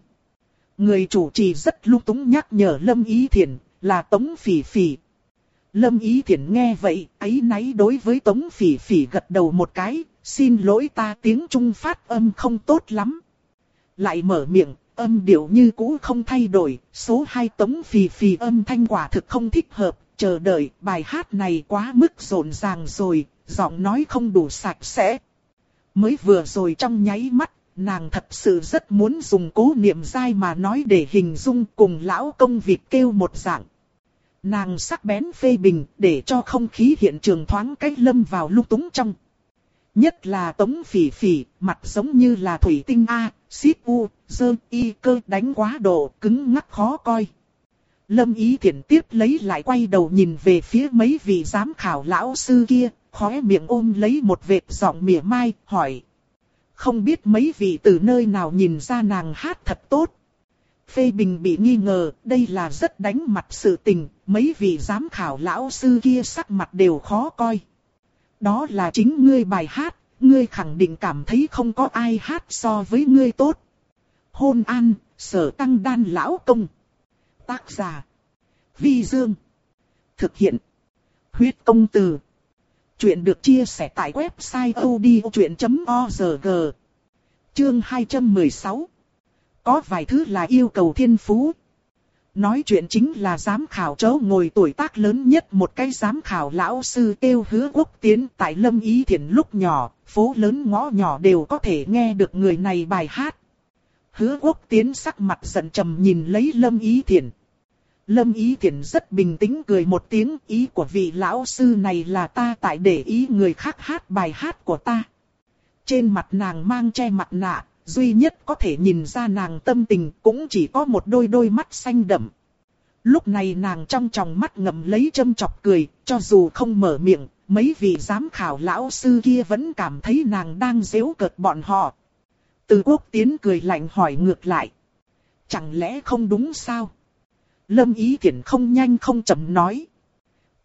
Người chủ trì rất lung túng nhắc nhở Lâm Ý Thiển là tống phỉ phỉ. Lâm Ý Thiển nghe vậy, ấy náy đối với tống phỉ phỉ gật đầu một cái, xin lỗi ta tiếng Trung phát âm không tốt lắm. Lại mở miệng, âm điệu như cũ không thay đổi, số 2 tống phỉ phỉ âm thanh quả thực không thích hợp, chờ đợi, bài hát này quá mức rộn ràng rồi, giọng nói không đủ sạch sẽ. Mới vừa rồi trong nháy mắt, nàng thật sự rất muốn dùng cố niệm dai mà nói để hình dung cùng lão công vịt kêu một dạng. Nàng sắc bén phê bình để cho không khí hiện trường thoáng cách lâm vào lúc túng trong. Nhất là tống phỉ phỉ, mặt giống như là thủy tinh A, xít u, dơ, y cơ đánh quá độ, cứng ngắc khó coi. Lâm ý thiện tiếp lấy lại quay đầu nhìn về phía mấy vị giám khảo lão sư kia, khóe miệng ôm lấy một vệt giọng mỉa mai, hỏi. Không biết mấy vị từ nơi nào nhìn ra nàng hát thật tốt. Phê Bình bị nghi ngờ, đây là rất đánh mặt sự tình, mấy vị giám khảo lão sư kia sắc mặt đều khó coi. Đó là chính ngươi bài hát, ngươi khẳng định cảm thấy không có ai hát so với ngươi tốt. Hôn an, sở tăng đan lão công. Tác giả. Vi Dương. Thực hiện. Huyết công từ. Chuyện được chia sẻ tại website odchuyện.org. Chương 216. Có vài thứ là yêu cầu thiên phú. Nói chuyện chính là giám khảo chấu ngồi tuổi tác lớn nhất một cái giám khảo lão sư kêu hứa quốc tiến tại Lâm Ý thiện lúc nhỏ, phố lớn ngõ nhỏ đều có thể nghe được người này bài hát. Hứa quốc tiến sắc mặt giận trầm nhìn lấy Lâm Ý thiện. Lâm Ý thiện rất bình tĩnh cười một tiếng ý của vị lão sư này là ta tại để ý người khác hát bài hát của ta. Trên mặt nàng mang che mặt nạ, duy nhất có thể nhìn ra nàng tâm tình cũng chỉ có một đôi đôi mắt xanh đậm. Lúc này nàng trong tròng mắt ngậm lấy châm chọc cười, cho dù không mở miệng, mấy vị giám khảo lão sư kia vẫn cảm thấy nàng đang dễu cợt bọn họ. Từ quốc tiến cười lạnh hỏi ngược lại. Chẳng lẽ không đúng sao? Lâm Ý thiện không nhanh không chậm nói.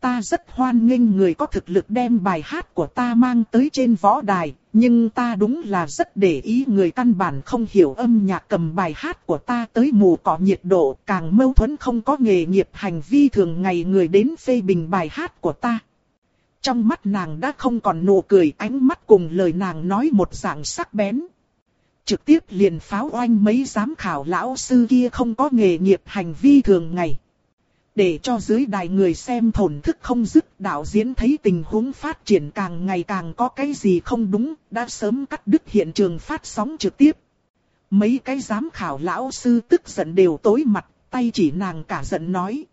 Ta rất hoan nghênh người có thực lực đem bài hát của ta mang tới trên võ đài, nhưng ta đúng là rất để ý người căn bản không hiểu âm nhạc cầm bài hát của ta tới mù cỏ nhiệt độ, càng mâu thuẫn không có nghề nghiệp hành vi thường ngày người đến phê bình bài hát của ta. Trong mắt nàng đã không còn nụ cười ánh mắt cùng lời nàng nói một dạng sắc bén trực tiếp liền pháo oanh mấy giám khảo lão sư kia không có nghề nghiệp hành vi thường ngày. Để cho dưới đài người xem thổn thức không dứt đạo diễn thấy tình huống phát triển càng ngày càng có cái gì không đúng, đã sớm cắt đứt hiện trường phát sóng trực tiếp. Mấy cái giám khảo lão sư tức giận đều tối mặt, tay chỉ nàng cả giận nói.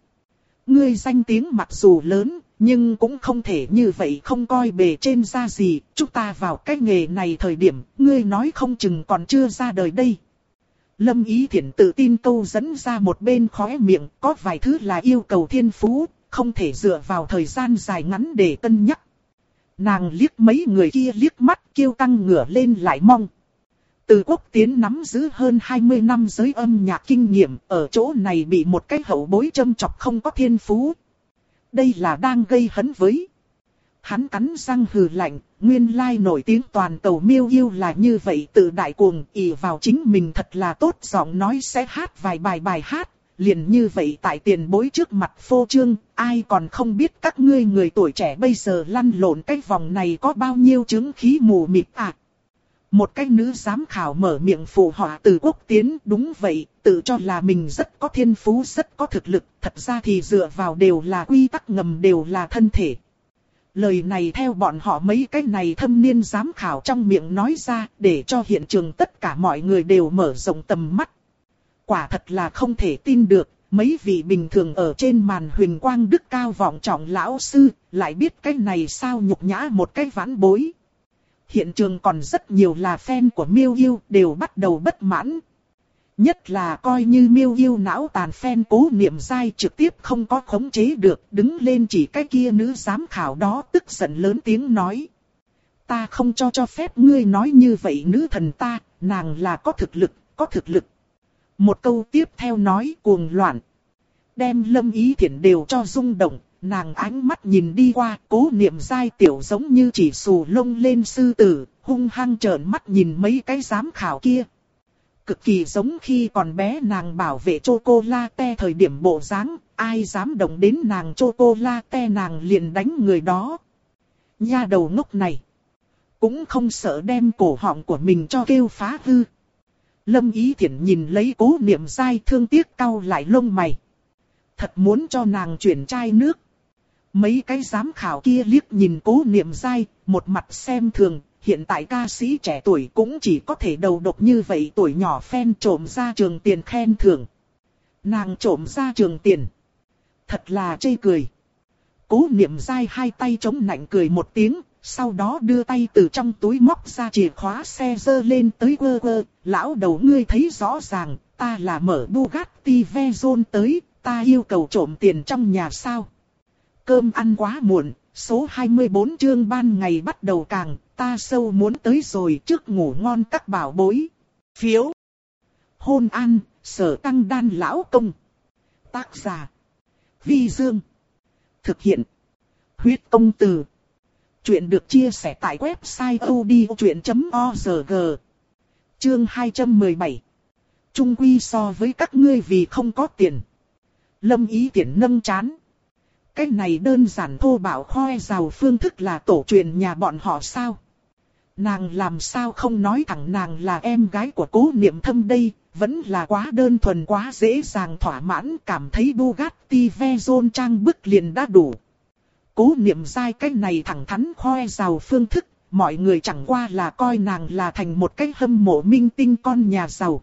Ngươi danh tiếng mặc dù lớn, nhưng cũng không thể như vậy không coi bề trên ra gì. Chúng ta vào cái nghề này thời điểm, ngươi nói không chừng còn chưa ra đời đây. Lâm Ý Thiển tự tin câu dẫn ra một bên khóe miệng, có vài thứ là yêu cầu thiên phú, không thể dựa vào thời gian dài ngắn để cân nhắc. Nàng liếc mấy người kia liếc mắt kêu căng ngửa lên lại mong. Từ quốc tiến nắm giữ hơn 20 năm giới âm nhạc kinh nghiệm, ở chỗ này bị một cái hậu bối châm chọc không có thiên phú. Đây là đang gây hấn với. Hắn cắn răng hừ lạnh, nguyên lai nổi tiếng toàn cầu miêu yêu là như vậy tự đại cuồng, ỷ vào chính mình thật là tốt giọng nói sẽ hát vài bài bài hát, liền như vậy tại tiền bối trước mặt phô trương, ai còn không biết các ngươi người tuổi trẻ bây giờ lăn lộn cái vòng này có bao nhiêu chứng khí mù mịt à. Một cái nữ giám khảo mở miệng phụ họa từ quốc tiến, đúng vậy, tự cho là mình rất có thiên phú, rất có thực lực, thật ra thì dựa vào đều là quy tắc ngầm đều là thân thể. Lời này theo bọn họ mấy cái này thâm niên giám khảo trong miệng nói ra, để cho hiện trường tất cả mọi người đều mở rộng tầm mắt. Quả thật là không thể tin được, mấy vị bình thường ở trên màn huyền quang đức cao vọng trọng lão sư, lại biết cái này sao nhục nhã một cái vãn bối. Hiện trường còn rất nhiều là fan của miêu yêu đều bắt đầu bất mãn. Nhất là coi như miêu yêu não tàn phen cố niệm dai trực tiếp không có khống chế được, đứng lên chỉ cái kia nữ giám khảo đó tức giận lớn tiếng nói. Ta không cho cho phép ngươi nói như vậy nữ thần ta, nàng là có thực lực, có thực lực. Một câu tiếp theo nói cuồng loạn. Đem lâm ý thiện đều cho rung động, nàng ánh mắt nhìn đi qua, cố niệm dai tiểu giống như chỉ xù lông lên sư tử, hung hăng trợn mắt nhìn mấy cái giám khảo kia. Cực kỳ giống khi còn bé nàng bảo vệ chocolate thời điểm bộ dáng, ai dám động đến nàng chocolate nàng liền đánh người đó. Nha đầu ngốc này, cũng không sợ đem cổ họng của mình cho kêu phá hư. Lâm Ý Thiển nhìn lấy cố niệm dai thương tiếc cau lại lông mày. Thật muốn cho nàng chuyển chai nước. Mấy cái giám khảo kia liếc nhìn cố niệm dai, một mặt xem thường, hiện tại ca sĩ trẻ tuổi cũng chỉ có thể đầu độc như vậy tuổi nhỏ phen trộm ra trường tiền khen thưởng. Nàng trộm ra trường tiền. Thật là chê cười. Cố niệm dai hai tay chống nạnh cười một tiếng, sau đó đưa tay từ trong túi móc ra chìa khóa xe dơ lên tới quơ quơ, lão đầu ngươi thấy rõ ràng, ta là mở Bugatti Veyron tới, ta yêu cầu trộm tiền trong nhà sao. Cơm ăn quá muộn, số 24 chương ban ngày bắt đầu càng, ta sâu muốn tới rồi trước ngủ ngon các bảo bối. Phiếu. Hôn an, sở tăng đan lão công. Tác giả. Vi Dương. Thực hiện. Huyết công từ. Chuyện được chia sẻ tại website odchuyện.org. Chương 217. Trung quy so với các ngươi vì không có tiền. Lâm ý tiện nâng chán. Cái này đơn giản thô bảo khoe giàu phương thức là tổ truyền nhà bọn họ sao? Nàng làm sao không nói thẳng nàng là em gái của cố niệm thâm đây, vẫn là quá đơn thuần quá dễ dàng thỏa mãn cảm thấy Bugatti Veyron trang bức liền đã đủ. Cố niệm dai cái này thẳng thắn khoe giàu phương thức, mọi người chẳng qua là coi nàng là thành một cái hâm mộ minh tinh con nhà giàu.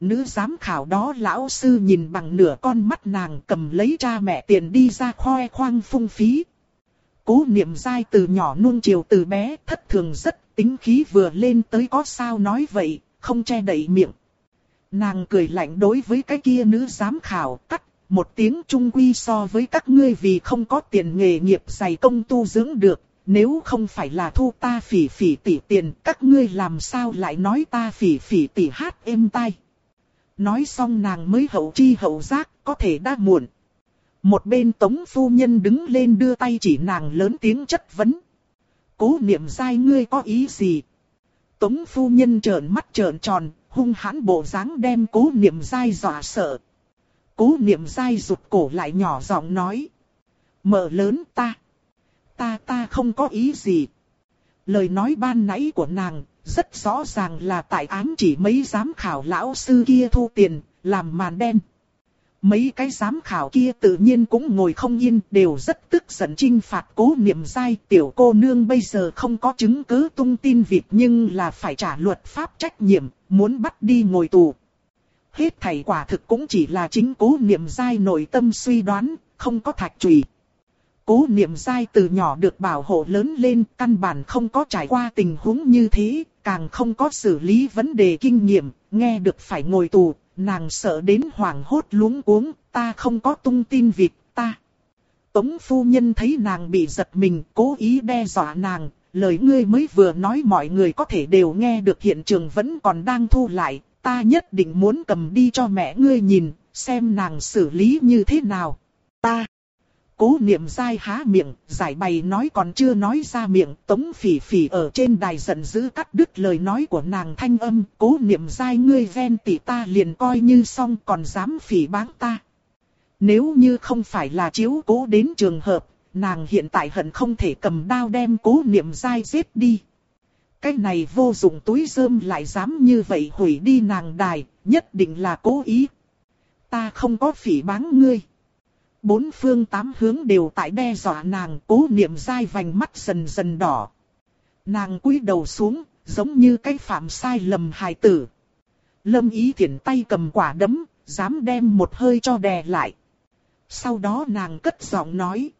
Nữ giám khảo đó lão sư nhìn bằng nửa con mắt nàng cầm lấy cha mẹ tiền đi ra khoe khoang phung phí. Cố niệm dai từ nhỏ nuông chiều từ bé thất thường rất tính khí vừa lên tới có sao nói vậy, không che đậy miệng. Nàng cười lạnh đối với cái kia nữ giám khảo cắt một tiếng trung quy so với các ngươi vì không có tiền nghề nghiệp dày công tu dưỡng được, nếu không phải là thu ta phỉ phỉ tỷ tiền, các ngươi làm sao lại nói ta phỉ phỉ tỷ hát êm tai. Nói xong nàng mới hậu chi hậu giác, có thể đã muộn. Một bên tống phu nhân đứng lên đưa tay chỉ nàng lớn tiếng chất vấn. Cố niệm dai ngươi có ý gì? Tống phu nhân trợn mắt trợn tròn, hung hãn bộ dáng đem cố niệm dai dọa sợ. Cố niệm dai rụt cổ lại nhỏ giọng nói. Mở lớn ta. Ta ta không có ý gì. Lời nói ban nãy của nàng, rất rõ ràng là tại ám chỉ mấy giám khảo lão sư kia thu tiền, làm màn đen. Mấy cái giám khảo kia tự nhiên cũng ngồi không yên, đều rất tức giận trinh phạt cố niệm dai. Tiểu cô nương bây giờ không có chứng cứ tung tin vịt nhưng là phải trả luật pháp trách nhiệm, muốn bắt đi ngồi tù. Hết thầy quả thực cũng chỉ là chính cố niệm dai nội tâm suy đoán, không có thạch trùy. Cố niệm dai từ nhỏ được bảo hộ lớn lên, căn bản không có trải qua tình huống như thế, càng không có xử lý vấn đề kinh nghiệm, nghe được phải ngồi tù, nàng sợ đến hoảng hốt luống cuống, ta không có tung tin việc, ta. Tống phu nhân thấy nàng bị giật mình, cố ý đe dọa nàng, lời ngươi mới vừa nói mọi người có thể đều nghe được hiện trường vẫn còn đang thu lại, ta nhất định muốn cầm đi cho mẹ ngươi nhìn, xem nàng xử lý như thế nào. Ta. Cố niệm dai há miệng, giải bày nói còn chưa nói ra miệng, tống phỉ phỉ ở trên đài giận dữ cắt đứt lời nói của nàng thanh âm, cố niệm dai ngươi ven tỷ ta liền coi như xong còn dám phỉ báng ta. Nếu như không phải là chiếu cố đến trường hợp, nàng hiện tại hận không thể cầm đao đem cố niệm dai giết đi. Cái này vô dụng túi rơm lại dám như vậy hủy đi nàng đài, nhất định là cố ý. Ta không có phỉ báng ngươi. Bốn phương tám hướng đều tại đe dọa nàng, cố niệm dai vành mắt dần dần đỏ. Nàng cúi đầu xuống, giống như cái phạm sai lầm hài tử. Lâm ý thiển tay cầm quả đấm, dám đem một hơi cho đè lại. Sau đó nàng cất giọng nói.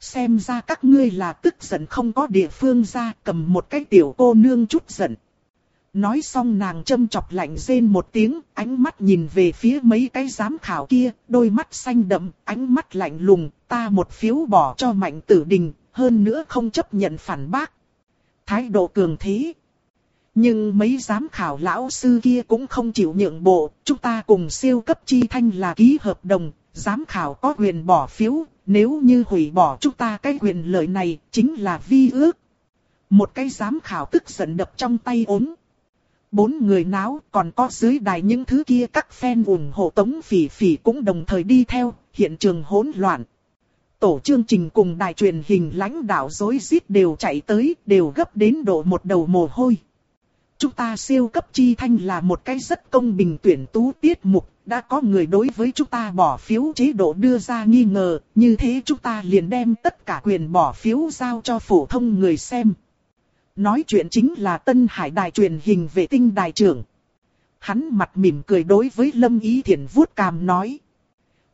Xem ra các ngươi là tức giận không có địa phương ra cầm một cái tiểu cô nương chút giận. Nói xong nàng châm chọc lạnh rên một tiếng, ánh mắt nhìn về phía mấy cái giám khảo kia, đôi mắt xanh đậm, ánh mắt lạnh lùng, ta một phiếu bỏ cho mạnh tử đình, hơn nữa không chấp nhận phản bác. Thái độ cường thế. Nhưng mấy giám khảo lão sư kia cũng không chịu nhượng bộ, chúng ta cùng siêu cấp chi thanh là ký hợp đồng, giám khảo có quyền bỏ phiếu, nếu như hủy bỏ chúng ta cái quyền lợi này, chính là vi ước. Một cái giám khảo tức giận đập trong tay ốm. Bốn người náo, còn có dưới đài những thứ kia các fan ủng hộ tống phỉ phỉ cũng đồng thời đi theo, hiện trường hỗn loạn. Tổ chương trình cùng đài truyền hình lãnh đạo dối rít đều chạy tới, đều gấp đến độ một đầu mồ hôi. Chúng ta siêu cấp chi thanh là một cái rất công bình tuyển tú tiết mục, đã có người đối với chúng ta bỏ phiếu chế độ đưa ra nghi ngờ, như thế chúng ta liền đem tất cả quyền bỏ phiếu giao cho phổ thông người xem. Nói chuyện chính là Tân Hải đài truyền hình vệ tinh đài trưởng. Hắn mặt mỉm cười đối với Lâm Ý Thiển vuốt cằm nói.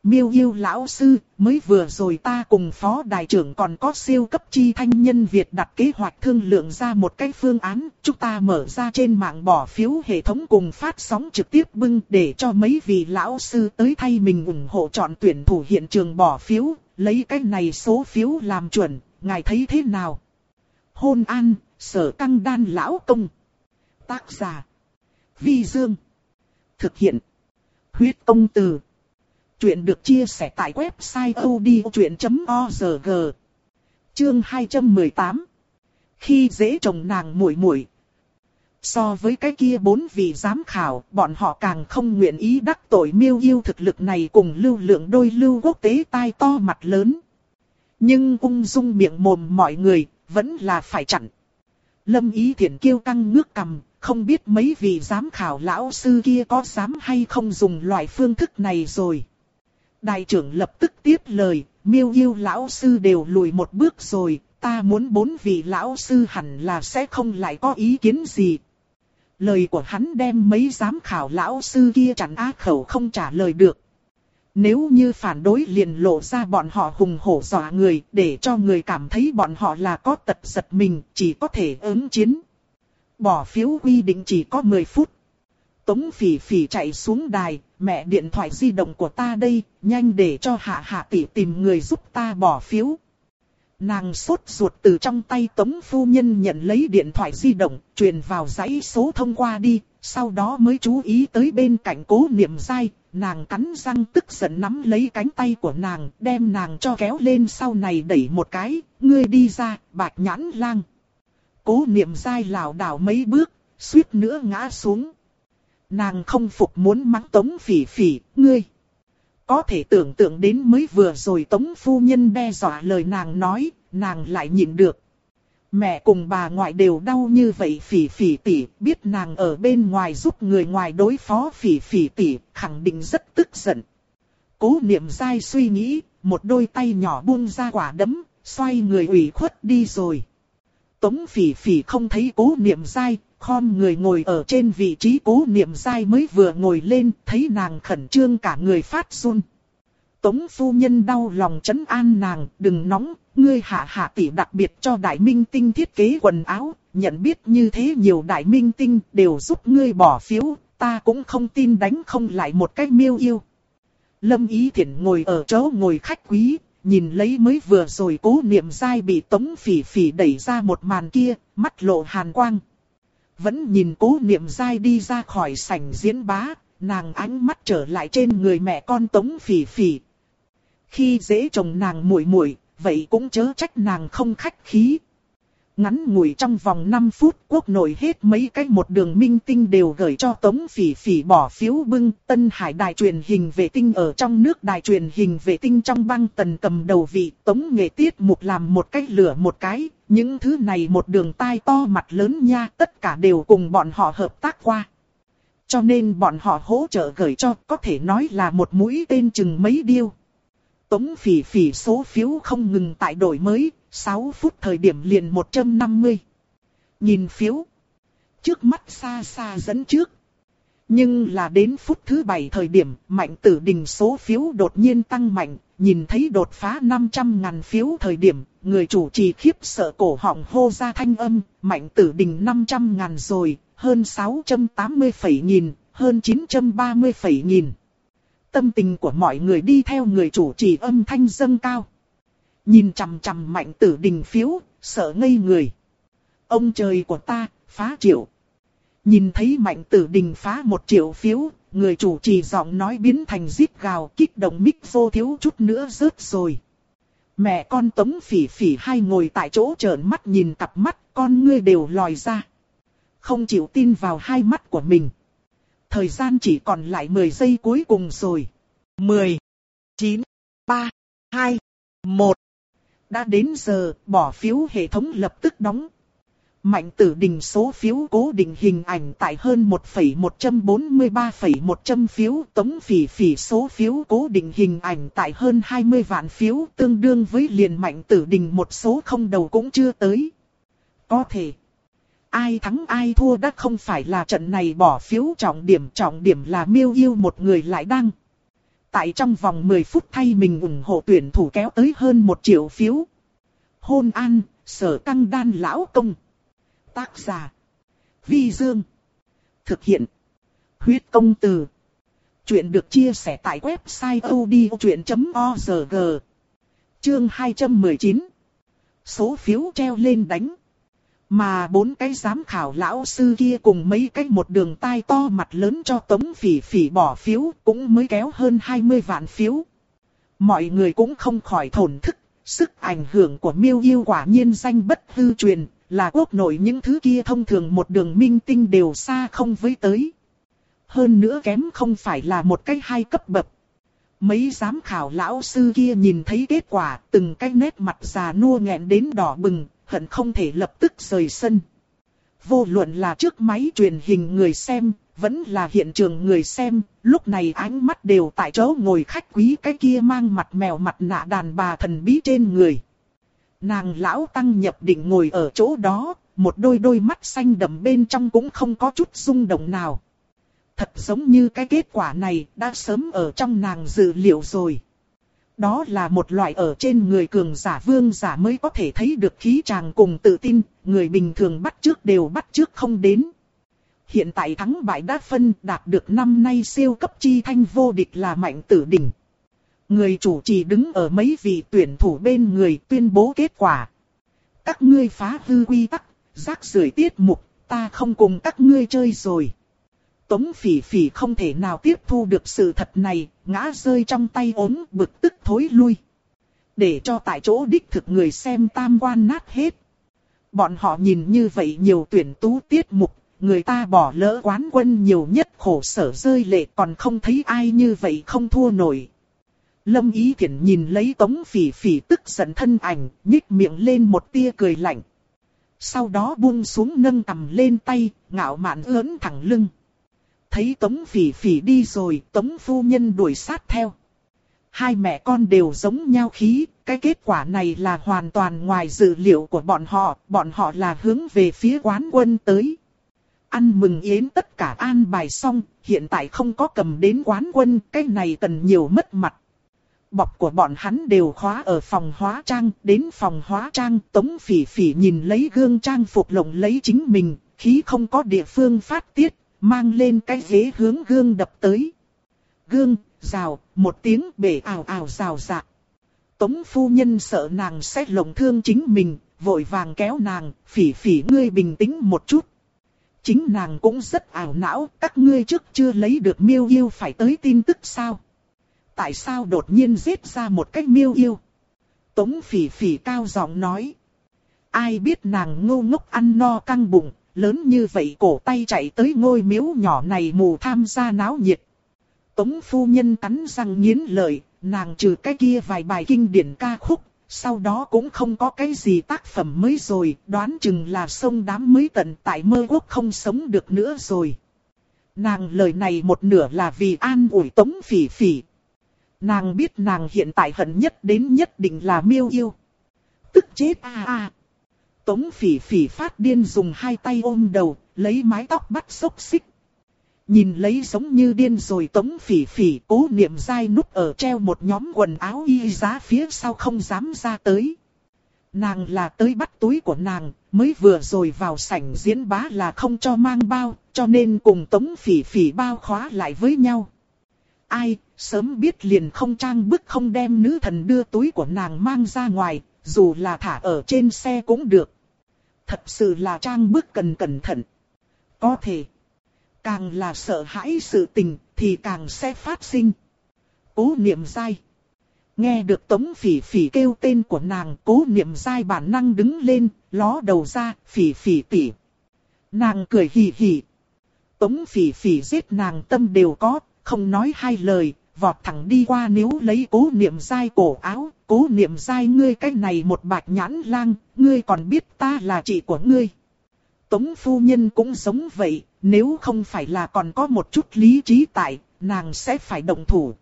Miêu yêu lão sư, mới vừa rồi ta cùng phó đại trưởng còn có siêu cấp chi thanh nhân Việt đặt kế hoạch thương lượng ra một cái phương án, chúng ta mở ra trên mạng bỏ phiếu hệ thống cùng phát sóng trực tiếp bưng để cho mấy vị lão sư tới thay mình ủng hộ chọn tuyển thủ hiện trường bỏ phiếu, lấy cái này số phiếu làm chuẩn, ngài thấy thế nào? Hôn an, sở căng đan lão công. Tác giả. Vi Dương. Thực hiện. Huyết công từ. Chuyện được chia sẻ tại website odchuyện.org. Chương 218. Khi dễ chồng nàng muội muội. So với cái kia bốn vị giám khảo, bọn họ càng không nguyện ý đắc tội miêu yêu thực lực này cùng lưu lượng đôi lưu quốc tế tai to mặt lớn. Nhưng ung dung miệng mồm mọi người, vẫn là phải chặn. Lâm ý thiển kêu căng ngước cầm, không biết mấy vị giám khảo lão sư kia có dám hay không dùng loại phương thức này rồi. Đại trưởng lập tức tiếp lời, miêu yêu lão sư đều lùi một bước rồi, ta muốn bốn vị lão sư hẳn là sẽ không lại có ý kiến gì. Lời của hắn đem mấy giám khảo lão sư kia chặn á khẩu không trả lời được. Nếu như phản đối liền lộ ra bọn họ hùng hổ dọa người để cho người cảm thấy bọn họ là có tật giật mình chỉ có thể ứng chiến. Bỏ phiếu quy định chỉ có 10 phút. Tống phỉ phỉ chạy xuống đài, mẹ điện thoại di động của ta đây, nhanh để cho hạ hạ tỷ tìm người giúp ta bỏ phiếu. Nàng sốt ruột từ trong tay tống phu nhân nhận lấy điện thoại di động, truyền vào dãy số thông qua đi, sau đó mới chú ý tới bên cạnh cố niệm dai, nàng cắn răng tức giận nắm lấy cánh tay của nàng, đem nàng cho kéo lên sau này đẩy một cái, ngươi đi ra, bạch nhãn lang. Cố niệm dai lảo đảo mấy bước, suýt nữa ngã xuống. Nàng không phục muốn mắng tống phỉ phỉ, ngươi. Có thể tưởng tượng đến mới vừa rồi tống phu nhân đe dọa lời nàng nói, nàng lại nhịn được. Mẹ cùng bà ngoại đều đau như vậy phỉ phỉ tỉ, biết nàng ở bên ngoài giúp người ngoài đối phó phỉ phỉ tỉ, khẳng định rất tức giận. Cố niệm dai suy nghĩ, một đôi tay nhỏ buông ra quả đấm, xoay người ủy khuất đi rồi. Tống phỉ phỉ không thấy cố niệm dai, khom người ngồi ở trên vị trí cố niệm dai mới vừa ngồi lên, thấy nàng khẩn trương cả người phát run. Tống phu nhân đau lòng chấn an nàng, đừng nóng, ngươi hạ hạ tỷ đặc biệt cho đại minh tinh thiết kế quần áo, nhận biết như thế nhiều đại minh tinh đều giúp ngươi bỏ phiếu, ta cũng không tin đánh không lại một cách miêu yêu. Lâm Ý Thiển ngồi ở chỗ ngồi khách quý, nhìn lấy mới vừa rồi cố niệm dai bị tống phỉ phỉ đẩy ra một màn kia, mắt lộ hàn quang. Vẫn nhìn cố niệm dai đi ra khỏi sảnh diễn bá, nàng ánh mắt trở lại trên người mẹ con tống phỉ phỉ. Khi dễ chồng nàng muội muội, vậy cũng chớ trách nàng không khách khí, Ngắn ngủi trong vòng 5 phút quốc nội hết mấy cái một đường minh tinh đều gửi cho Tống Phỉ Phỉ bỏ phiếu bưng Tân Hải đài truyền hình vệ tinh ở trong nước đài truyền hình vệ tinh trong băng tần cầm đầu vị Tống nghệ tiết mục làm một cách lửa một cái, những thứ này một đường tai to mặt lớn nha tất cả đều cùng bọn họ hợp tác qua. Cho nên bọn họ hỗ trợ gửi cho có thể nói là một mũi tên chừng mấy điêu. Tống phỉ phỉ số phiếu không ngừng tại đổi mới, 6 phút thời điểm liền 150. Nhìn phiếu. Trước mắt xa xa dẫn trước. Nhưng là đến phút thứ 7 thời điểm, mạnh tử đình số phiếu đột nhiên tăng mạnh, nhìn thấy đột phá 500 ngàn phiếu thời điểm, người chủ trì khiếp sợ cổ họng hô ra thanh âm, mạnh tử đình 500 ngàn rồi, hơn 680 phẩy nghìn, hơn 930 phẩy nghìn. Tâm tình của mọi người đi theo người chủ trì âm thanh dâng cao. Nhìn chằm chằm mạnh tử đình phiếu, sợ ngây người. Ông trời của ta, phá triệu. Nhìn thấy mạnh tử đình phá một triệu phiếu, người chủ trì giọng nói biến thành giết gào kích động mic vô thiếu chút nữa rớt rồi. Mẹ con tống phỉ phỉ hai ngồi tại chỗ trợn mắt nhìn cặp mắt, con ngươi đều lòi ra. Không chịu tin vào hai mắt của mình. Thời gian chỉ còn lại 10 giây cuối cùng rồi. 10, 9, 3, 2, 1. Đã đến giờ, bỏ phiếu hệ thống lập tức đóng. Mạnh tử đình số phiếu cố định hình ảnh tại hơn 1,143,100 phiếu. Tống phỉ phỉ số phiếu cố định hình ảnh tại hơn 20 vạn phiếu tương đương với liền mạnh tử đình một số không đầu cũng chưa tới. Có thể. Ai thắng ai thua đã không phải là trận này bỏ phiếu trọng điểm. Trọng điểm là miêu yêu một người lại đăng. Tại trong vòng 10 phút thay mình ủng hộ tuyển thủ kéo tới hơn 1 triệu phiếu. Hôn an, sở căng đan lão công. Tác giả. Vi Dương. Thực hiện. Huyết công từ. Chuyện được chia sẻ tại website odchuyện.org. Chương 219. Số phiếu treo lên đánh. Mà bốn cái giám khảo lão sư kia cùng mấy cái một đường tai to mặt lớn cho tống phỉ phỉ bỏ phiếu cũng mới kéo hơn 20 vạn phiếu. Mọi người cũng không khỏi thổn thức, sức ảnh hưởng của miêu yêu quả nhiên danh bất hư truyền, là quốc nội những thứ kia thông thường một đường minh tinh đều xa không với tới. Hơn nữa kém không phải là một cái hai cấp bậc. Mấy giám khảo lão sư kia nhìn thấy kết quả, từng cái nét mặt già nua nghẹn đến đỏ bừng, hận không thể lập tức rời sân. Vô luận là trước máy truyền hình người xem, vẫn là hiện trường người xem, lúc này ánh mắt đều tại chỗ ngồi khách quý cái kia mang mặt mèo mặt nạ đàn bà thần bí trên người. Nàng lão tăng nhập định ngồi ở chỗ đó, một đôi đôi mắt xanh đậm bên trong cũng không có chút rung động nào. Thật giống như cái kết quả này đã sớm ở trong nàng dự liệu rồi. Đó là một loại ở trên người cường giả vương giả mới có thể thấy được khí tràng cùng tự tin, người bình thường bắt trước đều bắt trước không đến. Hiện tại thắng bại đã phân đạt được năm nay siêu cấp chi thanh vô địch là mạnh tử đỉnh. Người chủ trì đứng ở mấy vị tuyển thủ bên người tuyên bố kết quả. Các ngươi phá hư quy tắc, rác rưởi tiết mục, ta không cùng các ngươi chơi rồi. Tống phỉ phỉ không thể nào tiếp thu được sự thật này, ngã rơi trong tay ốm bực tức thối lui. Để cho tại chỗ đích thực người xem tam quan nát hết. Bọn họ nhìn như vậy nhiều tuyển tú tiết mục, người ta bỏ lỡ quán quân nhiều nhất khổ sở rơi lệ còn không thấy ai như vậy không thua nổi. Lâm Ý Thiển nhìn lấy tống phỉ phỉ tức giận thân ảnh, nhích miệng lên một tia cười lạnh. Sau đó buông xuống nâng cầm lên tay, ngạo mạn ớn thẳng lưng. Thấy Tống Phỉ Phỉ đi rồi, Tống Phu Nhân đuổi sát theo. Hai mẹ con đều giống nhau khí, cái kết quả này là hoàn toàn ngoài dự liệu của bọn họ, bọn họ là hướng về phía quán quân tới. Ăn mừng yến tất cả an bài xong, hiện tại không có cầm đến quán quân, cái này cần nhiều mất mặt. bọc của bọn hắn đều khóa ở phòng hóa trang, đến phòng hóa trang, tống phỉ phỉ nhìn lấy gương trang phục lộng lấy chính mình, khí không có địa phương phát tiết, mang lên cái ghế hướng gương đập tới. Gương, rào, một tiếng bể ảo ảo rào rạc. Tống phu nhân sợ nàng sẽ lộng thương chính mình, vội vàng kéo nàng, phỉ phỉ ngươi bình tĩnh một chút. Chính nàng cũng rất ảo não, các ngươi trước chưa lấy được miêu yêu phải tới tin tức sao? Tại sao đột nhiên giết ra một cách miêu yêu? Tống phỉ phỉ cao giọng nói. Ai biết nàng ngu ngốc ăn no căng bụng, lớn như vậy cổ tay chạy tới ngôi miếu nhỏ này mù tham gia náo nhiệt. Tống phu nhân cắn răng nghiến lợi, nàng trừ cái kia vài bài kinh điển ca khúc, sau đó cũng không có cái gì tác phẩm mới rồi, đoán chừng là sông đám mới tận tại mơ quốc không sống được nữa rồi. Nàng lời này một nửa là vì an ủi tống phỉ phỉ. Nàng biết nàng hiện tại hận nhất đến nhất định là miêu yêu. Tức chết a a. Tống phỉ phỉ phát điên dùng hai tay ôm đầu, lấy mái tóc bắt xốc xích. Nhìn lấy giống như điên rồi tống phỉ phỉ cố niệm dai núp ở treo một nhóm quần áo y giá phía sau không dám ra tới. Nàng là tới bắt túi của nàng, mới vừa rồi vào sảnh diễn bá là không cho mang bao, cho nên cùng tống phỉ phỉ bao khóa lại với nhau. Ai, sớm biết liền không trang bức không đem nữ thần đưa túi của nàng mang ra ngoài, dù là thả ở trên xe cũng được. Thật sự là trang bước cần cẩn thận. Có thể. Càng là sợ hãi sự tình thì càng sẽ phát sinh. Cố niệm dai. Nghe được tống phỉ phỉ kêu tên của nàng cố niệm dai bản năng đứng lên, ló đầu ra, phỉ phỉ tỉ. Nàng cười hì hì. Tống phỉ phỉ giết nàng tâm đều có, không nói hai lời, vọt thẳng đi qua nếu lấy cố niệm dai cổ áo, cố niệm dai ngươi cái này một bạch nhãn lang, ngươi còn biết ta là chị của ngươi. Tống phu nhân cũng giống vậy, nếu không phải là còn có một chút lý trí tại, nàng sẽ phải động thủ.